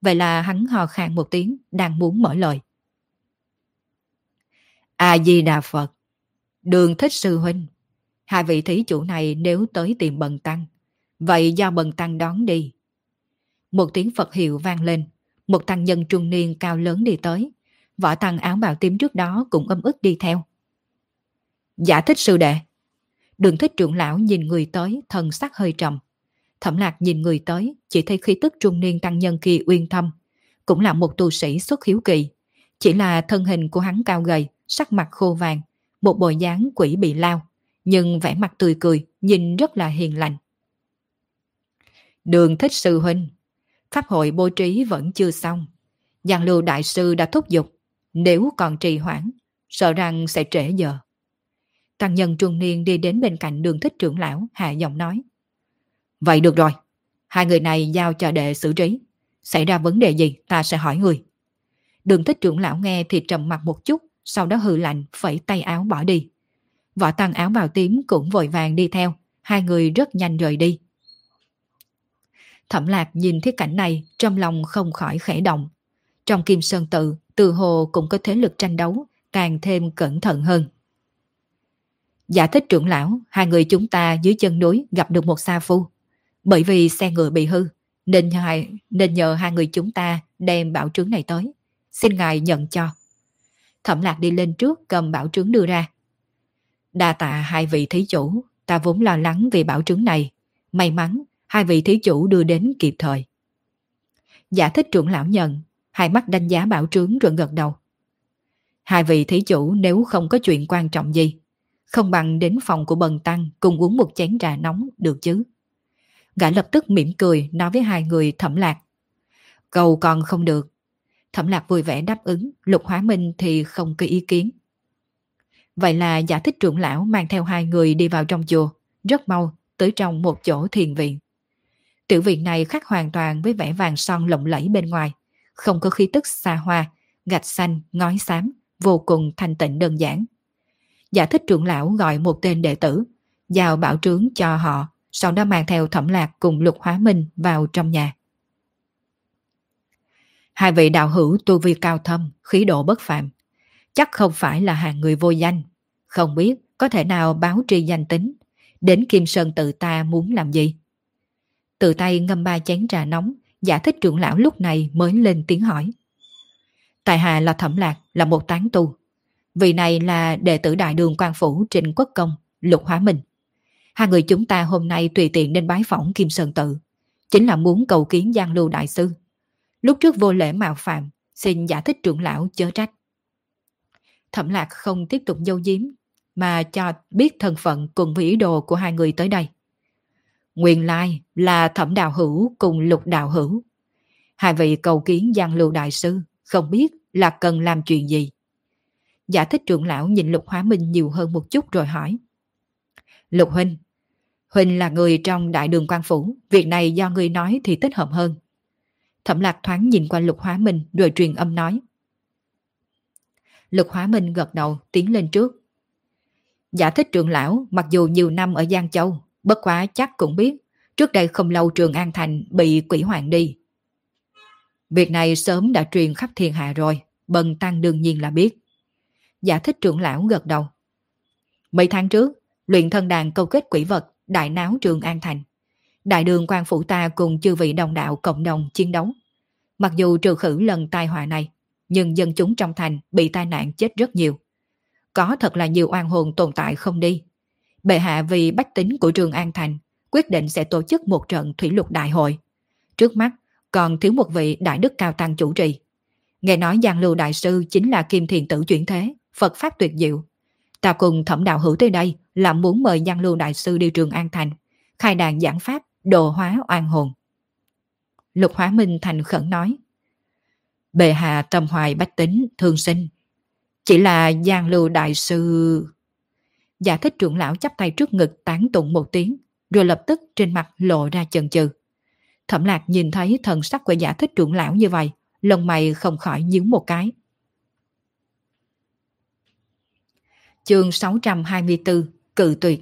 Vậy là hắn hò khàn một tiếng, đang muốn mở lời. A-di-đà Phật, đường thích sư huynh, hai vị thí chủ này nếu tới tìm bần tăng, vậy do bần tăng đón đi. Một tiếng Phật hiệu vang lên, một tăng nhân trung niên cao lớn đi tới, võ tăng áo bào tím trước đó cũng âm ức đi theo. Giả thích sư đệ. Đường thích trưởng lão nhìn người tới, thần sắc hơi trầm. Thẩm lạc nhìn người tới, chỉ thấy khí tức trung niên tăng nhân kia uyên thâm. Cũng là một tu sĩ xuất hiếu kỳ. Chỉ là thân hình của hắn cao gầy, sắc mặt khô vàng, một bộ dáng quỷ bị lao. Nhưng vẻ mặt tươi cười, nhìn rất là hiền lành. Đường thích sư huynh, pháp hội bố trí vẫn chưa xong. Giang lưu đại sư đã thúc giục, nếu còn trì hoãn, sợ rằng sẽ trễ giờ. Tăng nhân trung niên đi đến bên cạnh đường thích trưởng lão, hạ giọng nói. Vậy được rồi, hai người này giao cho đệ xử trí. Xảy ra vấn đề gì ta sẽ hỏi người. Đường thích trưởng lão nghe thì trầm mặt một chút, sau đó hừ lạnh phẩy tay áo bỏ đi. Võ tăng áo bào tím cũng vội vàng đi theo, hai người rất nhanh rời đi. Thẩm lạc nhìn thấy cảnh này, trong lòng không khỏi khẽ động. Trong kim sơn tự, từ hồ cũng có thế lực tranh đấu, càng thêm cẩn thận hơn. Giả thích trưởng lão, hai người chúng ta dưới chân núi gặp được một sa phu. Bởi vì xe ngựa bị hư, nên, hai, nên nhờ hai người chúng ta đem bảo trướng này tới. Xin ngài nhận cho. Thẩm lạc đi lên trước cầm bảo trướng đưa ra. Đa tạ hai vị thí chủ, ta vốn lo lắng vì bảo trướng này. May mắn, hai vị thí chủ đưa đến kịp thời. Giả thích trưởng lão nhận, hai mắt đánh giá bảo trướng rồi gật đầu. Hai vị thí chủ nếu không có chuyện quan trọng gì, không bằng đến phòng của bần tăng cùng uống một chén trà nóng được chứ. Gã lập tức mỉm cười nói với hai người thẩm lạc. Cầu còn không được. Thẩm lạc vui vẻ đáp ứng, lục hóa minh thì không có ý kiến. Vậy là giả thích trưởng lão mang theo hai người đi vào trong chùa, rất mau tới trong một chỗ thiền viện. Tiểu viện này khác hoàn toàn với vẻ vàng son lộng lẫy bên ngoài, không có khí tức xa hoa, gạch xanh, ngói xám, vô cùng thanh tịnh đơn giản. Giả thích trưởng lão gọi một tên đệ tử, giao bảo trướng cho họ, sau đó mang theo thẩm lạc cùng lục hóa minh vào trong nhà. Hai vị đạo hữu tu vi cao thâm, khí độ bất phạm. Chắc không phải là hàng người vô danh. Không biết có thể nào báo tri danh tính. Đến Kim Sơn tự ta muốn làm gì? Tự tay ngâm ba chén trà nóng, giả thích trưởng lão lúc này mới lên tiếng hỏi. tài hạ là thẩm lạc, là một tán tu. Vị này là đệ tử đại đường quan phủ Trịnh Quốc Công, Lục Hóa Minh. Hai người chúng ta hôm nay tùy tiện đến bái phỏng Kim Sơn Tự. Chính là muốn cầu kiến Giang Lưu Đại Sư. Lúc trước vô lễ mạo phạm, xin giải thích trưởng lão chớ trách. Thẩm lạc không tiếp tục dâu diếm, mà cho biết thân phận cùng với ý đồ của hai người tới đây. Nguyên lai là thẩm đạo hữu cùng lục đạo hữu. Hai vị cầu kiến Giang Lưu Đại Sư, không biết là cần làm chuyện gì. Giả thích trưởng lão nhìn Lục Hóa Minh nhiều hơn một chút rồi hỏi. Lục Huynh, Huynh là người trong đại đường quan phủ, việc này do người nói thì thích hợp hơn. Thẩm lạc thoáng nhìn qua Lục Hóa Minh rồi truyền âm nói. Lục Hóa Minh gật đầu tiến lên trước. Giả thích Trưởng lão mặc dù nhiều năm ở Giang Châu, bất quá chắc cũng biết trước đây không lâu trường An Thành bị quỷ hoàng đi. Việc này sớm đã truyền khắp thiên hạ rồi, bần tăng đương nhiên là biết. Giả thích trưởng lão gật đầu. Mấy tháng trước, luyện thân đàn câu kết quỷ vật, đại náo trường An Thành. Đại đường quan phủ ta cùng chư vị đồng đạo cộng đồng chiến đấu. Mặc dù trừ khử lần tai họa này, nhưng dân chúng trong thành bị tai nạn chết rất nhiều. Có thật là nhiều oan hồn tồn tại không đi. Bệ hạ vì bách tính của trường An Thành quyết định sẽ tổ chức một trận thủy lục đại hội. Trước mắt còn thiếu một vị đại đức cao tăng chủ trì. Nghe nói Giang Lưu Đại Sư chính là Kim Thiền Tử chuyển thế, Phật Pháp tuyệt diệu. Ta cùng thẩm đạo hữu tới đây là muốn mời Giang Lưu Đại Sư đi trường An Thành, khai đàn giảng Pháp, đồ hóa oan hồn. Lục Hóa Minh thành khẩn nói, Bệ hạ tâm hoài bách tính, thương sinh. Chỉ là Giang Lưu Đại Sư... Giả thích trưởng lão chắp tay trước ngực tán tụng một tiếng, rồi lập tức trên mặt lộ ra chần chừ. Thẩm lạc nhìn thấy thần sắc của giả thích trưởng lão như vậy, lông mày không khỏi nhíu một cái. Chương 624 Cự tuyệt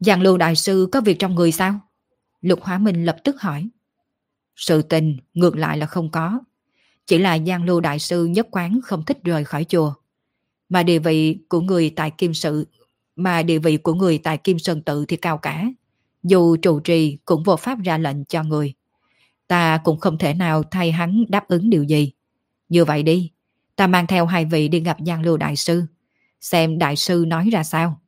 Giang lưu đại sư có việc trong người sao? Lục Hóa Minh lập tức hỏi. Sự tình ngược lại là không có. Chỉ là Giang lưu đại sư nhất quán không thích rời khỏi chùa. Mà địa vị của người tại Kim Sự mà địa vị của người tại Kim Sơn Tự thì cao cả. Dù trụ trì cũng vô pháp ra lệnh cho người. Ta cũng không thể nào thay hắn đáp ứng điều gì. Như vậy đi, ta mang theo hai vị đi gặp Giang Lưu Đại Sư. Xem Đại Sư nói ra sao.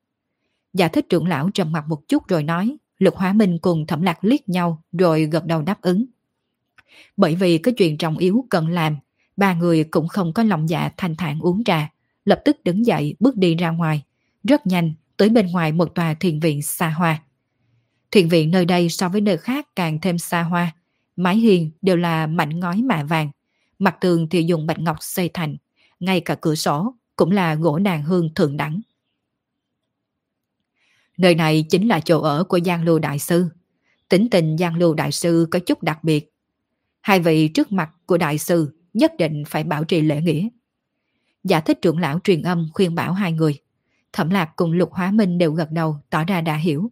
Giả thích trưởng lão trầm mặt một chút rồi nói, Lục Hóa Minh cùng Thẩm Lạc liếc nhau rồi gật đầu đáp ứng. Bởi vì có chuyện trọng yếu cần làm, ba người cũng không có lòng dạ thanh thản uống trà, lập tức đứng dậy bước đi ra ngoài. Rất nhanh, tới bên ngoài một tòa thiền viện xa hoa. Thiền viện nơi đây so với nơi khác càng thêm xa hoa, mái hiền đều là mảnh ngói mạ vàng, mặt tường thì dùng bạch ngọc xây thành, ngay cả cửa sổ cũng là gỗ đàn hương thượng đẳng. Nơi này chính là chỗ ở của Giang Lưu Đại Sư. Tính tình Giang Lưu Đại Sư có chút đặc biệt. Hai vị trước mặt của Đại Sư nhất định phải bảo trì lễ nghĩa. Giả thích trưởng lão truyền âm khuyên bảo hai người. Thẩm lạc cùng lục hóa minh đều gật đầu tỏ ra đã hiểu.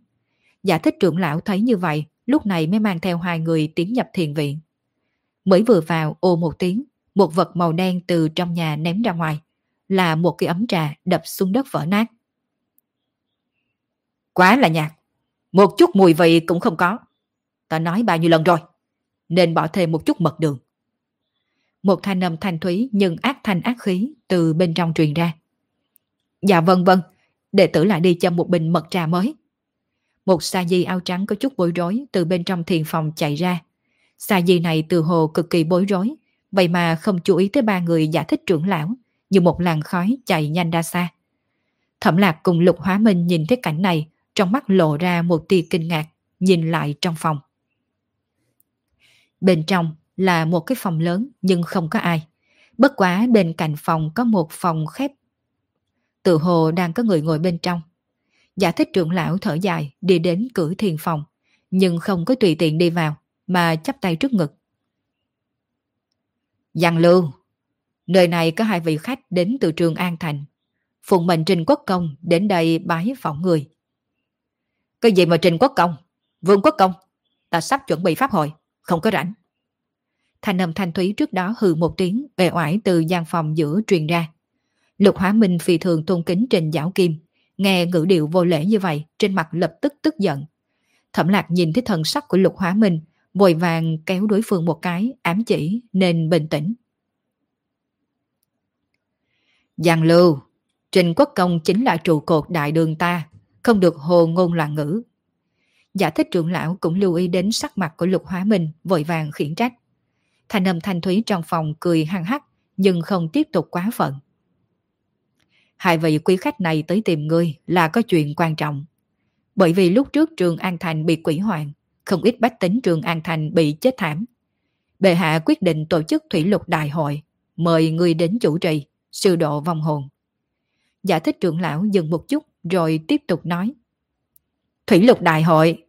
Giả thích trưởng lão thấy như vậy lúc này mới mang theo hai người tiến nhập thiền viện. Mới vừa vào ô một tiếng, một vật màu đen từ trong nhà ném ra ngoài, là một cái ấm trà đập xuống đất vỡ nát. Quá là nhạt, một chút mùi vị cũng không có. Ta nói bao nhiêu lần rồi, nên bỏ thêm một chút mật đường. Một thanh âm thanh thúy nhưng ác thanh ác khí từ bên trong truyền ra. Dạ vâng vâng, đệ tử lại đi cho một bình mật trà mới. Một sa di áo trắng có chút bối rối từ bên trong thiền phòng chạy ra. Sa di này từ hồ cực kỳ bối rối, vậy mà không chú ý tới ba người giả thích trưởng lão, như một làn khói chạy nhanh ra xa. Thẩm lạc cùng lục hóa minh nhìn thấy cảnh này, trong mắt lộ ra một tia kinh ngạc, nhìn lại trong phòng. Bên trong là một cái phòng lớn nhưng không có ai. Bất quá bên cạnh phòng có một phòng khép. Tự hồ đang có người ngồi bên trong. Giả thích trưởng lão thở dài đi đến cửa thiền phòng, nhưng không có tùy tiện đi vào, mà chắp tay trước ngực. Giang Lưu, nơi này có hai vị khách đến từ trường An Thành. Phụng mệnh Trình Quốc Công đến đây bái phỏng người. Cái gì mà Trình Quốc Công? Vương Quốc Công? Ta sắp chuẩn bị pháp hội, không có rảnh. Thanh âm thanh thúy trước đó hừ một tiếng, bề oải từ gian phòng giữa truyền ra. Lục Hóa Minh phi thường tôn kính Trình Giảo Kim, Nghe ngữ điệu vô lễ như vậy, trên mặt lập tức tức giận. Thẩm lạc nhìn thấy thần sắc của lục hóa minh, vội vàng kéo đối phương một cái, ám chỉ nên bình tĩnh. Giang lưu, Trình Quốc Công chính là trụ cột đại đường ta, không được hồ ngôn loạn ngữ. Giả thích trưởng lão cũng lưu ý đến sắc mặt của lục hóa minh, vội vàng khiển trách. Thanh âm thanh thúy trong phòng cười hăng hắc, nhưng không tiếp tục quá phận hai vị quý khách này tới tìm ngươi là có chuyện quan trọng. Bởi vì lúc trước trường An Thành bị quỷ hoạn, không ít bách tính trường An Thành bị chết thảm. Bệ hạ quyết định tổ chức thủy lục đại hội, mời người đến chủ trì, sư độ vong hồn. Giả thích trưởng lão dừng một chút rồi tiếp tục nói. Thủy lục đại hội,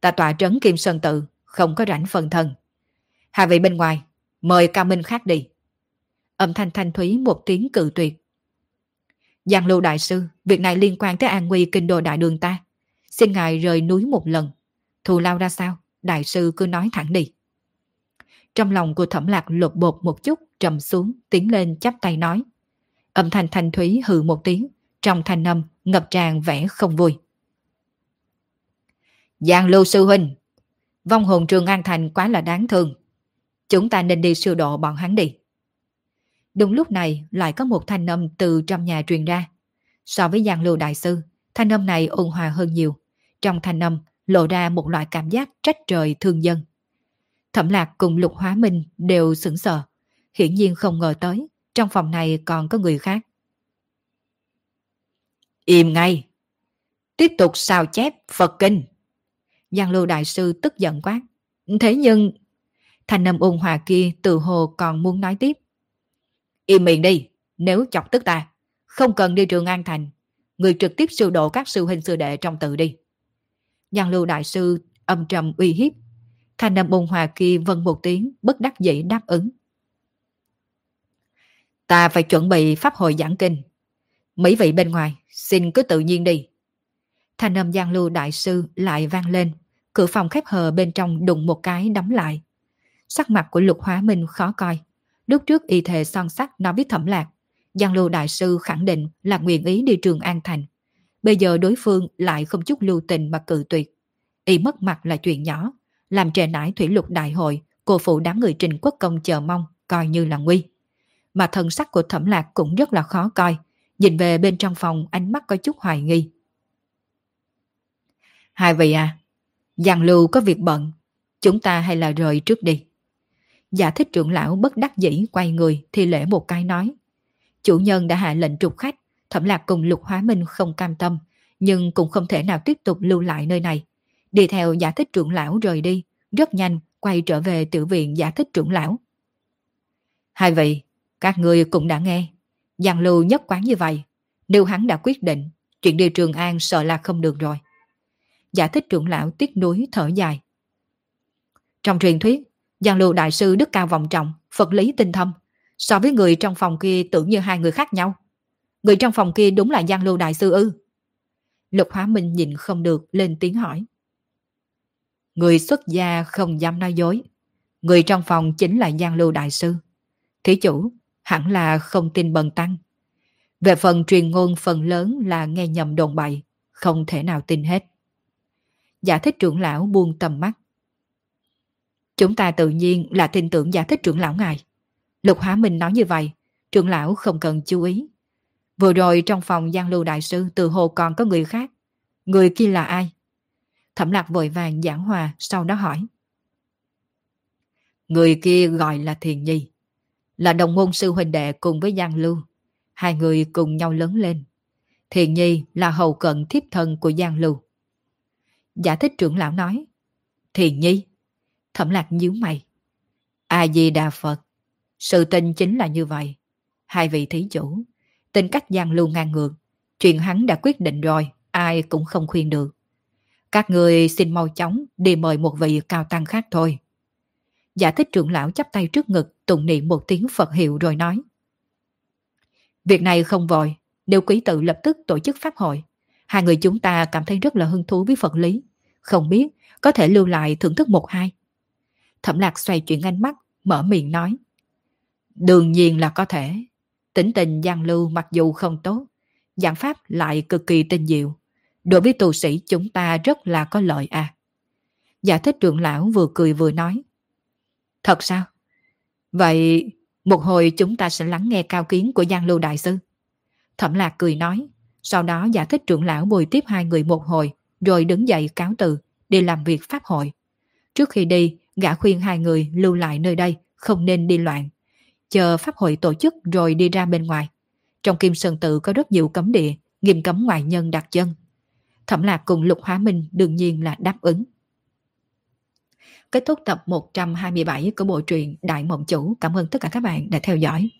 ta tòa trấn Kim Sơn Tự, không có rảnh phần thân. Hai vị bên ngoài, mời cao minh khác đi. Âm thanh thanh thúy một tiếng cự tuyệt. Giang lưu đại sư, việc này liên quan tới an nguy kinh đô đại đường ta. Xin ngài rời núi một lần. Thù lao ra sao? Đại sư cứ nói thẳng đi. Trong lòng của thẩm lạc lột bột một chút, trầm xuống, tiến lên chắp tay nói. Âm thanh thanh thúy hừ một tiếng, trong thanh âm ngập tràn vẻ không vui. Giang lưu sư huynh, vong hồn trường An Thành quá là đáng thương. Chúng ta nên đi siêu độ bọn hắn đi. Đúng lúc này lại có một thanh âm từ trong nhà truyền ra. So với Giang Lưu Đại Sư, thanh âm này ôn hòa hơn nhiều. Trong thanh âm lộ ra một loại cảm giác trách trời thương dân. Thẩm Lạc cùng Lục Hóa Minh đều sững sờ. Hiển nhiên không ngờ tới, trong phòng này còn có người khác. Im ngay! Tiếp tục sao chép Phật Kinh. Giang Lưu Đại Sư tức giận quát. Thế nhưng... Thanh âm ôn hòa kia từ hồ còn muốn nói tiếp. Im miệng đi, nếu chọc tức ta. Không cần đi trường An Thành. Người trực tiếp siêu độ các sư huynh sư đệ trong tự đi. Giang Lưu Đại Sư âm trầm uy hiếp. Thanh âm ôn hòa kia vân một tiếng, bất đắc dĩ đáp ứng. Ta phải chuẩn bị pháp hội giảng kinh. Mấy vị bên ngoài, xin cứ tự nhiên đi. Thanh âm Giang Lưu Đại Sư lại vang lên. Cửa phòng khép hờ bên trong đụng một cái đóng lại. Sắc mặt của Lục Hóa Minh khó coi. Lúc trước y thề son sắc nói với thẩm lạc, Giang Lưu Đại Sư khẳng định là nguyện ý đi trường An Thành. Bây giờ đối phương lại không chút lưu tình mà cự tuyệt. Y mất mặt là chuyện nhỏ, làm trề nải thủy lục đại hội, cô phụ đám người trình quốc công chờ mong, coi như là nguy. Mà thần sắc của thẩm lạc cũng rất là khó coi, nhìn về bên trong phòng ánh mắt có chút hoài nghi. Hai vị à, Giang Lưu có việc bận, chúng ta hay là rời trước đi. Giả thích trưởng lão bất đắc dĩ quay người thì lễ một cái nói. Chủ nhân đã hạ lệnh trục khách, thẩm lạc cùng lục hóa minh không cam tâm, nhưng cũng không thể nào tiếp tục lưu lại nơi này. Đi theo giả thích trưởng lão rời đi, rất nhanh quay trở về tiểu viện giả thích trưởng lão. Hai vị, các người cũng đã nghe. Giang lưu nhất quán như vậy. Nếu hắn đã quyết định, chuyện đi Trường An sợ là không được rồi. Giả thích trưởng lão tiếc nuối thở dài. Trong truyền thuyết, Giang lưu đại sư đức cao vọng trọng, Phật lý tinh thâm. So với người trong phòng kia tưởng như hai người khác nhau. Người trong phòng kia đúng là Giang lưu đại sư ư. Lục Hóa Minh nhìn không được lên tiếng hỏi. Người xuất gia không dám nói dối. Người trong phòng chính là Giang lưu đại sư. Thí chủ, hẳn là không tin bần tăng. Về phần truyền ngôn phần lớn là nghe nhầm đồn bậy, không thể nào tin hết. Giả thích trưởng lão buông tầm mắt. Chúng ta tự nhiên là tin tưởng giả thích trưởng lão ngài. Lục Hóa Minh nói như vậy, trưởng lão không cần chú ý. Vừa rồi trong phòng Giang Lưu Đại Sư từ hồ còn có người khác. Người kia là ai? Thẩm lạc vội vàng giảng hòa sau đó hỏi. Người kia gọi là Thiền Nhi. Là đồng môn sư huynh đệ cùng với Giang Lưu. Hai người cùng nhau lớn lên. Thiền Nhi là hầu cận thiếp thân của Giang Lưu. Giả thích trưởng lão nói. Thiền Nhi. Thẩm lạc nhíu mày. A-di-đà Phật. Sự tình chính là như vậy. Hai vị thí chủ. Tính cách gian Lưu ngang ngược. Chuyện hắn đã quyết định rồi. Ai cũng không khuyên được. Các người xin mau chóng đi mời một vị cao tăng khác thôi. Giả thích trưởng lão chắp tay trước ngực tụng niệm một tiếng Phật hiệu rồi nói. Việc này không vội, nếu quý tự lập tức tổ chức pháp hội. Hai người chúng ta cảm thấy rất là hứng thú với Phật lý. Không biết có thể lưu lại thưởng thức một hai. Thẩm lạc xoay chuyển ánh mắt, mở miệng nói. Đương nhiên là có thể. Tính tình Giang Lưu mặc dù không tốt, giảng pháp lại cực kỳ tinh diệu. Đối với tù sĩ chúng ta rất là có lợi à. Giả thích trưởng lão vừa cười vừa nói. Thật sao? Vậy một hồi chúng ta sẽ lắng nghe cao kiến của Giang Lưu Đại Sư. Thẩm Lạc cười nói. Sau đó giả thích trưởng lão bồi tiếp hai người một hồi, rồi đứng dậy cáo từ, đi làm việc pháp hội. Trước khi đi, gã khuyên hai người lưu lại nơi đây, không nên đi loạn. Chờ pháp hội tổ chức rồi đi ra bên ngoài. Trong Kim Sơn Tự có rất nhiều cấm địa, nghiêm cấm ngoại nhân đặt chân. Thẩm Lạc cùng Lục Hóa Minh đương nhiên là đáp ứng. Kết thúc tập 127 của bộ truyện Đại Mộng Chủ. Cảm ơn tất cả các bạn đã theo dõi.